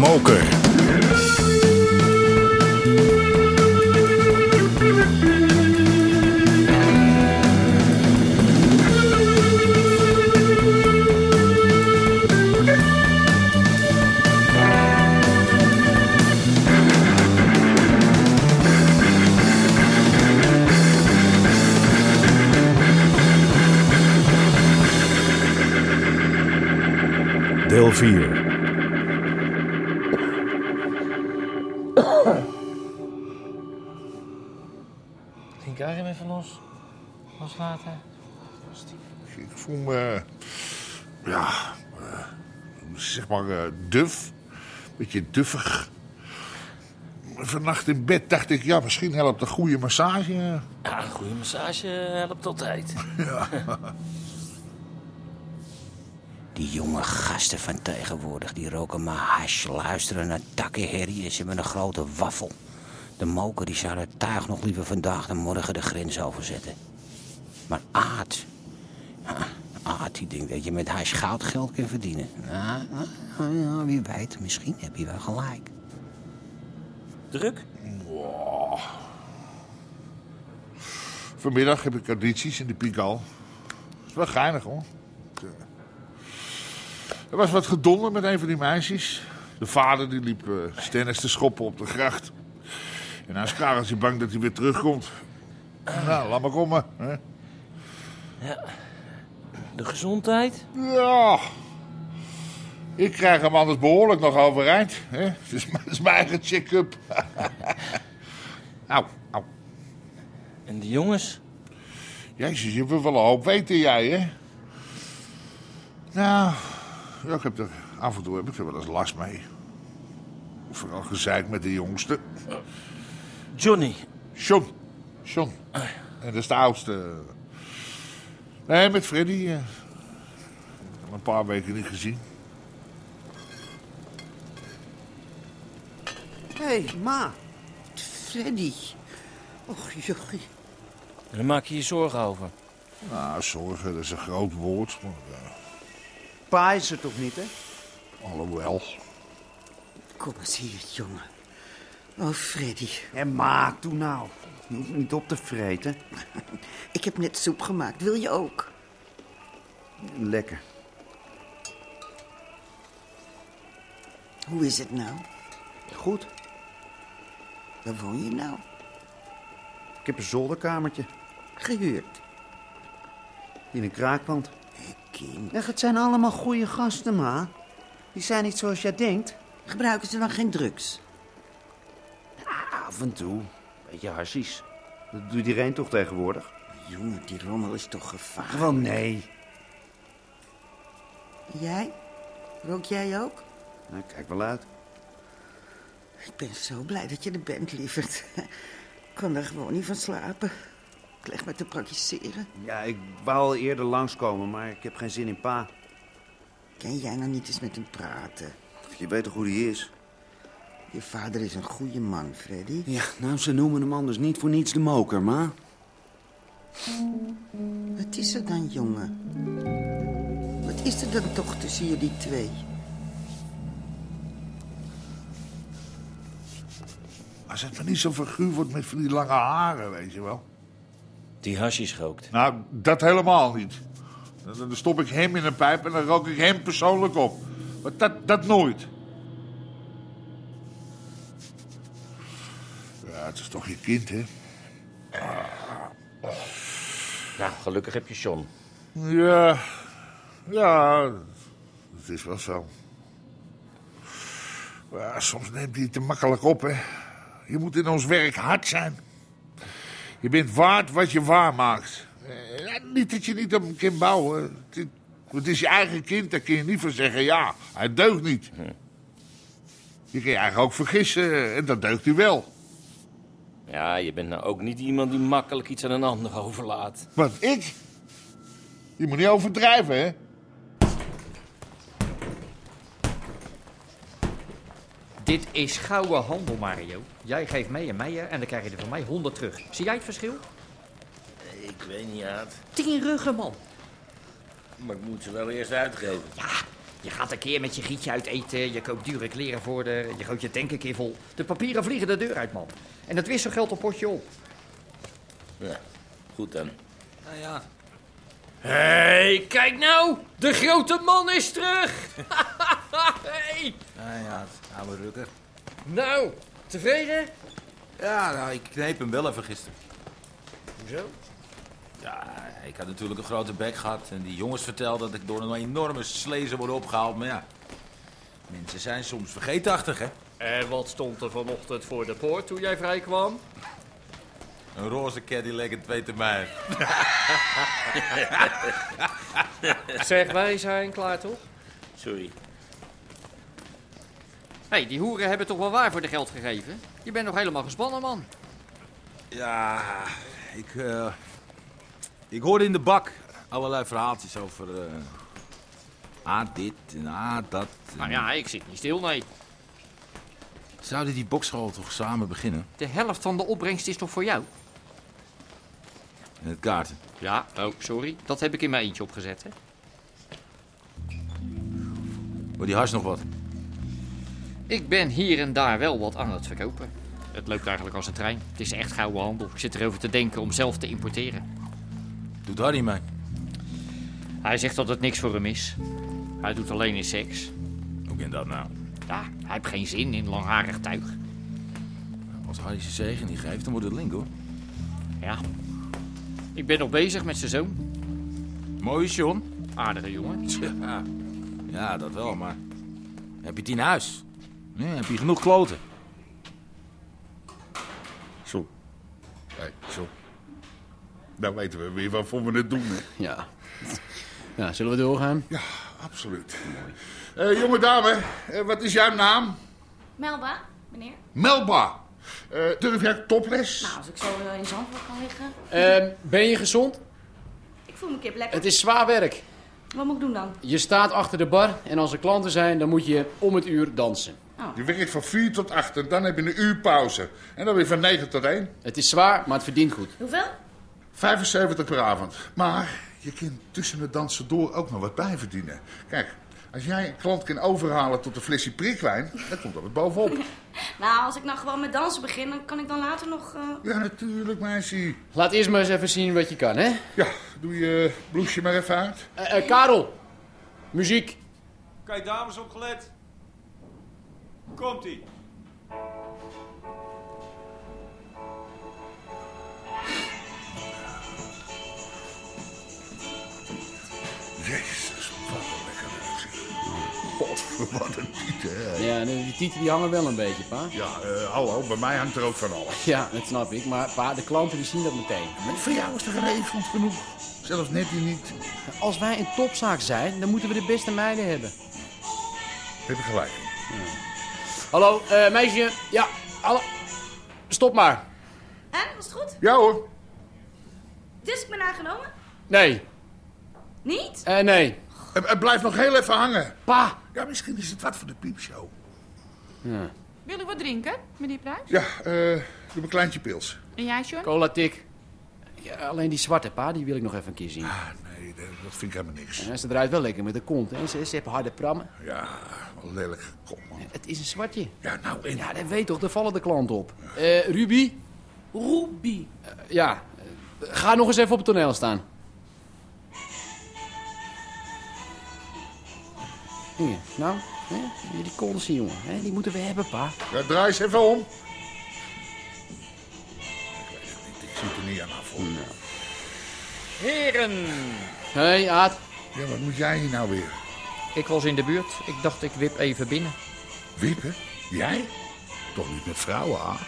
moker. Deel 4. Ik voel me, ja, eh, zeg maar eh, duf. Beetje duffig. Vannacht in bed dacht ik, ja, misschien helpt een goede massage. Ja, een goede massage helpt altijd. Die jonge gasten van tegenwoordig, die roken maar hash, luisteren naar takkenherrie en ze hebben een grote waffel. De moker die zou het tuig nog liever vandaag dan morgen de grens overzetten. Maar Aad, ja, Aad die denkt dat je met hash goudgeld kan verdienen. Ja, ja, ja, wie weet, misschien heb je wel gelijk. Druk? Vanmiddag heb ik audities in de Pigal. is wel geinig hoor. Er was wat gedonder met een van die meisjes. De vader die liep eh stennis te schoppen op de gracht. En hij is klaar als hij bang dat hij weer terugkomt. Nou, laat maar komen. Hè? De gezondheid? Ja. Ik krijg hem anders behoorlijk nog overeind. Hè? Het is mijn- het is mijn eigen check-up. Au, au. En de jongens? Jezus, je wil wel een hoop weten, jij, hè? Nou, ja, ik heb er, af en toe heb ik er wel eens last mee. Vooral gezeik met de jongste. Johnny. John. John. En dat is de oudste. Nee, met Freddy. eh, een paar weken niet gezien. Hé, hey, ma. Freddy. Och, jochie. En daar maak je je zorgen over. Nou, zorgen, dat is een groot woord. Maar eh, Pa is er toch niet, hè? alhoewel. Kom eens hier, jongen. Oh, Freddy. En ma, doe nou. Je hoeft niet op te vreten. Ik heb net soep gemaakt. Wil je ook? Lekker. Hoe is het nou? Goed. Waar woon je nou? Ik heb een zolderkamertje Gehuurd. in een kraakpand. Kind. Ach, het zijn allemaal goede gasten, ma. Die zijn niet zoals jij denkt. Gebruiken ze dan geen drugs? Af en toe. Beetje hashies. Dat doet iedereen toch tegenwoordig? Jongen, die rommel is toch gevaarlijk? Wel, nee. Jij? Rook jij ook? Nou, kijk wel uit. Ik ben zo blij dat je er bent, lieverd. Ik kan er gewoon niet van slapen. Ik leg me te praktiseren. Ja, ik wou al eerder langskomen, maar ik heb geen zin in pa. Kan jij nou niet eens met hem praten? Je weet toch hoe die is? Je vader is een goede man, Freddy. Ja, nou, ze noemen hem anders niet voor niets de moker, ma. Wat is er dan, jongen? Wat is er dan toch tussen jullie twee? Als het maar niet zo figuur wordt met van die lange haren, weet je wel. Die hashish rookt. Nou, dat helemaal niet. Dan dan stop ik hem in een pijp en dan rook ik hem persoonlijk op. Maar dat, dat nooit. Het is toch je kind, hè? Nou, gelukkig heb je John. Ja, ja, het is wel zo. Maar soms neemt hij het te makkelijk op, hè. Je moet in ons werk hard zijn. Je bent waard wat je waar maakt. Eh, niet dat je niet op hem kan bouwen. Het is- Het is je eigen kind, daar kun je niet van zeggen... ja, hij deugt niet. Je kan je eigenlijk ook vergissen en dat deugt hij wel. Ja, je bent nou ook niet iemand die makkelijk iets aan een ander overlaat. Want ik? Je moet niet overdrijven, hè? Dit is gouden handel, Mario. Jij geeft mij een meier en dan krijg je er van mij 100 terug. Zie jij het verschil? Ik weet niet, Aad. 10 ruggen, man. Maar ik moet ze wel eerst uitgeven. Je gaat een keer met je gietje uit eten, je koopt dure kleren voor de, je gooit je tank een keer vol. De papieren vliegen de deur uit, man. En het wisselgeld een potje op. Ja, goed dan. Nou ja. Hé, hey, kijk nou! De grote man is terug! hey. Nou ja, oude rukker. Nou, tevreden? Ja, nou, ik kneep hem wel even gisteren. Hoezo? Ja, ik had natuurlijk een grote bek gehad. En die jongens vertelden dat ik door een enorme slee zou worden opgehaald. Maar ja, mensen zijn soms vergeetachtig, hè? En wat stond er vanochtend voor de poort toen jij vrij kwam? Een roze Cadillac en twee termijn. Zeg, wij zijn klaar toch? Sorry. Hé, hey, die hoeren hebben toch wel waar voor de geld gegeven? Je bent nog helemaal gespannen, man. Ja, ik, eh, ik hoorde in de bak allerlei verhaaltjes over... eh ah, dit en ah, dat. en- Nou ja, ik zit niet stil, nee. Zouden die bokschool toch samen beginnen? De helft van de opbrengst is toch voor jou? In het kaarten. Ja, oh, sorry. Dat heb ik in mijn eentje opgezet, hè. Wordt die hars nog wat? Ik ben hier en daar wel wat aan het verkopen. Het loopt eigenlijk als een trein. Het is echt gouden handel. Ik zit erover te denken om zelf te importeren. Doet Harry mee? Hij zegt dat het niks voor hem is. Hij doet alleen in seks. Hoe kan dat nou? Ja, hij heeft geen zin in langharig tuig. Als Harry zijn zegen niet geeft, dan wordt het link hoor. Ja. Ik ben nog bezig met zijn zoon. Mooie John. Aardige jongen. Ja, ja, dat wel, maar heb je het in huis? Heb je genoeg kloten? Zo. Hey, zo. Nou weten we weer waarvoor we het doen, hè? Ja. Ja, zullen we doorgaan? Ja, absoluut. Eh, jonge dame, eh, wat is jouw naam? Melba, meneer. Melba. Eh, durf jij topless? Nou, als ik zo in Zandvoort kan liggen. Ehm, ben je gezond? Ik voel me kip lekker. Het is zwaar werk. Wat moet ik doen dan? Je staat achter de bar en als er klanten zijn, dan moet je om het uur dansen. Je werkt van 4 tot 8 en dan heb je een uur pauze. En dan weer van 9 tot 1. Het is zwaar, maar het verdient goed. Hoeveel? 75 per avond. Maar je kunt tussen het dansen door ook nog wat bijverdienen. Kijk, als jij een klant kan overhalen tot een flesje prikwijn, dan komt dat wat bovenop. Nou, als ik nou gewoon met dansen begin, dan kan ik dan later nog... eh, Ja, natuurlijk, meisje. Laat eerst maar eens even zien wat je kan, hè? Ja, doe je bloesje maar even uit. Eh, eh, Karel, muziek. Kijk, dames opgelet. Komt-ie. Jezus, wat een lekker God, wat een tieten, hè? Ja, die die tieten die hangen wel een beetje, pa. Ja, eh, hallo, bij mij hangt er ook van alles. Ja, dat snap ik. Maar pa, de klanten die zien dat meteen. Maar voor jou is er geen avond genoeg. Zelfs net die niet. Als wij een topzaak zijn, dan moeten we de beste meiden hebben. Heb je gelijk. Hallo, eh, meisje. Ja, hallo. Stop maar. En, was het goed? Ja hoor. Dus ik ben aangenomen? Nee. Niet? Eh, nee. Het, het blijft nog heel even hangen. Pa. Ja, misschien is het wat voor de piepshow. Ja. Wil u wat drinken, meneer Pruis? Ja, eh doe een kleintje pils. En jij, John? Cola tik. Ja, alleen die zwarte, pa, die wil ik nog even een keer zien. Ah, nee, dat, dat vind ik helemaal niks. Ja, ze draait wel lekker met de kont. Hè. Ze, ze hebben harde prammen. Ja, wel lelijk. Kom man. Het is een zwartje. Ja, nou in. Ja, dat weet toch, daar vallen de klanten op. Eh, Ruby? Ruby. Eh, ja, eh, ga nog eens even op het toneel staan. Hier, nou, hè, die kolsen, jongen. Hè, die moeten we hebben, pa. Ja, draai eens even om. Ik weet het niet, ik zie het er niet aan af. hoor. Heren, Hé, hey, Aad. Ja, wat moet jij hier nou weer? ik was in de buurt. Ik dacht, ik wip even binnen. Wippen? Jij? Toch niet met vrouwen, Aad?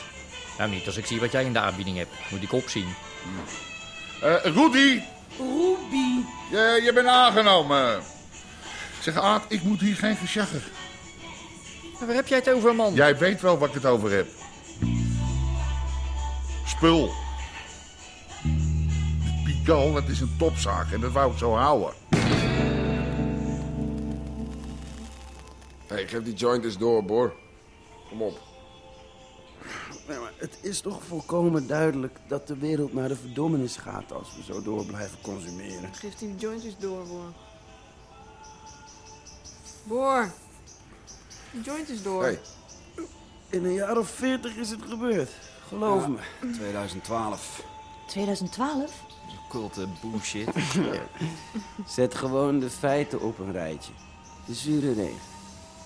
Nou, niet als ik zie wat jij in de aanbieding hebt. Moet ik opzien. Eh Rudy, Ruby. je, je bent aangenomen. Zeg, Aad, ik moet hier geen gesjagger. Maar waar heb jij het over, man? Jij weet wel waar ik het over heb. Spul. De Pigal, dat is een topzaak en dat wou ik zo houden. Hey, geef die joint eens door, Bor. Kom op. Nee, maar het is toch volkomen duidelijk dat de wereld naar de verdommenis gaat als we zo door blijven consumeren. Geef die jointjes door, hoor. Boor. De joint is door. Hey. In een jaar of veertig is het gebeurd. Geloof me. 2012. 2012? Culte bullshit. Zet gewoon de feiten op een rijtje. De zure regen.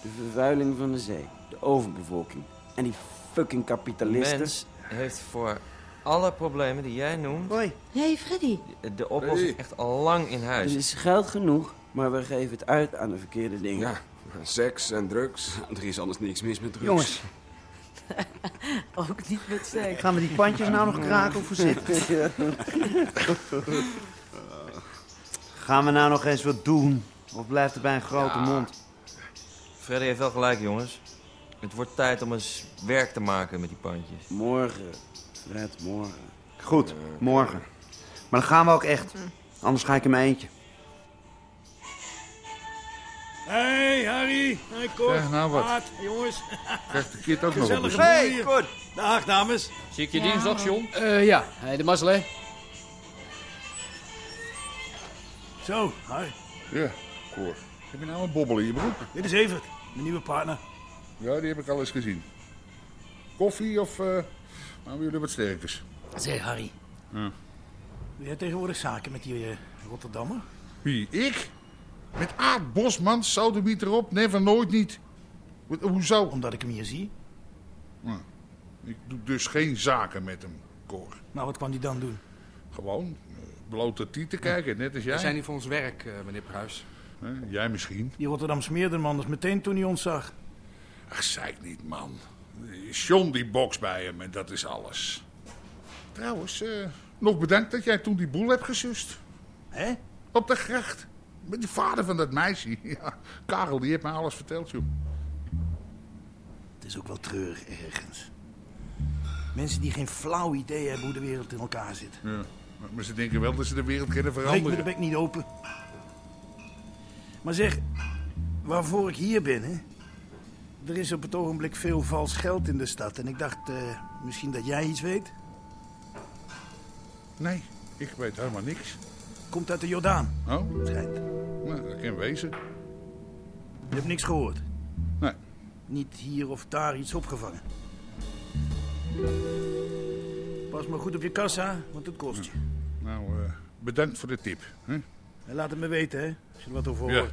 De vervuiling van de zee. De overbevolking. En die fucking kapitalisten. Mens heeft voor alle problemen die jij noemt... Hoi. Hey, Freddy. de oplossing Hey. echt al lang in huis. Er is geld genoeg, maar we geven het uit aan de verkeerde dingen. Ja, seks en drugs. Er is anders niks mis met drugs. Jongens, Ook niet met seks. gaan we die pandjes nou nog kraken of voorzitten? Gaan we nou nog eens wat doen? Of blijft het bij een grote Ja. mond? Freddy heeft wel gelijk, jongens. Het wordt tijd om eens werk te maken met die pandjes. Morgen. Fred, morgen. Goed, morgen. Maar dan gaan we ook echt. Anders ga ik in mijn eentje. Hey, Harry. Hey, Cor. Zeg, nou wat. Maat, jongens. Krijgt de kid ook nog op hey, Cor. Dag, dames. Zie ik je dinsdag, John? Eh, ja, hey, de mazzel, hè? Zo, hi. Ja, Cor. Heb je nou een bobbel in je broek? Dit is Evert, mijn nieuwe partner. Ja, die heb ik al eens gezien. Koffie of... eh nou, jullie wat sterkers? Zeg, Harry. Ja. Doe jij tegenwoordig zaken met die eh, Rotterdammer? Wie, ik? Met Aad Bosman, sodomiet erop, never, nooit niet. Hoezo? Omdat ik hem hier zie. Nou, ik doe dus geen zaken met hem, Cor. Nou, wat kwam die dan doen? Gewoon eh, blote tieten kijken, net als jij. We zijn hier voor ons werk, eh, meneer Pruis. Jij misschien. Die Rotterdam smeerderman dus meteen toen hij ons zag. Ach, zeik niet, man. John die boks bij hem en dat is alles. Trouwens, eh, nog bedankt dat jij toen die boel hebt gesust. Hè? Op de gracht. Met die vader van dat meisje. Ja, Karel, die heeft mij alles verteld, joh. Het is ook wel treurig ergens. Mensen die geen flauw idee hebben hoe de wereld in elkaar zit. Ja. Maar ze denken wel dat ze de wereld kunnen Breek me veranderen. de bek niet open. Maar zeg, waarvoor ik hier ben, hè? Er is op het ogenblik veel vals geld in de stad. En ik dacht, eh, misschien dat jij iets weet? Nee, ik weet helemaal niks. Komt uit de Jordaan. Oh? Schijnt. Nou, dat kan wezen. Je hebt niks gehoord? Nee. Niet hier of daar iets opgevangen? Pas maar goed op je kassa, want het kost je. Nou, eh, bedankt voor de tip. Hè? En laat het me weten, hè, als je er wat over Ja. hoort.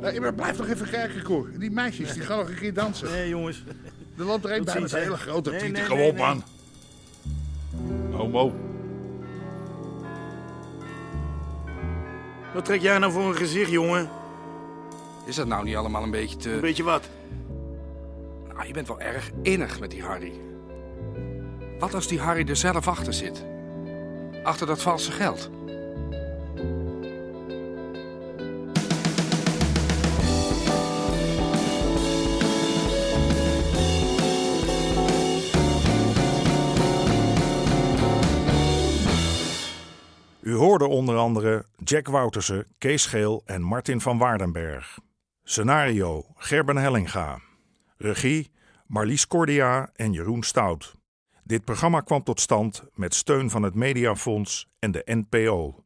Nee, maar blijf nog even kijken, Cor. Die meisjes, die gaan nog een keer dansen. Nee, jongens. Er loopt er een bij met hè. hele grote tieten. nee, Kom op, man. Homo. Wat trek jij nou voor een gezicht, jongen? Is dat nou niet allemaal een beetje te... Een beetje wat? Nou, je bent wel erg innig met die Harry. Wat als die Harry er zelf achter zit? Achter dat valse geld? Hoorde onder andere Jack Woutersen, Kees Geel en Martin van Waardenberg. Scenario Gerben Hellinga. Regie Marlies Cordia en Jeroen Stout. Dit programma kwam tot stand met steun van het Mediafonds en de NPO.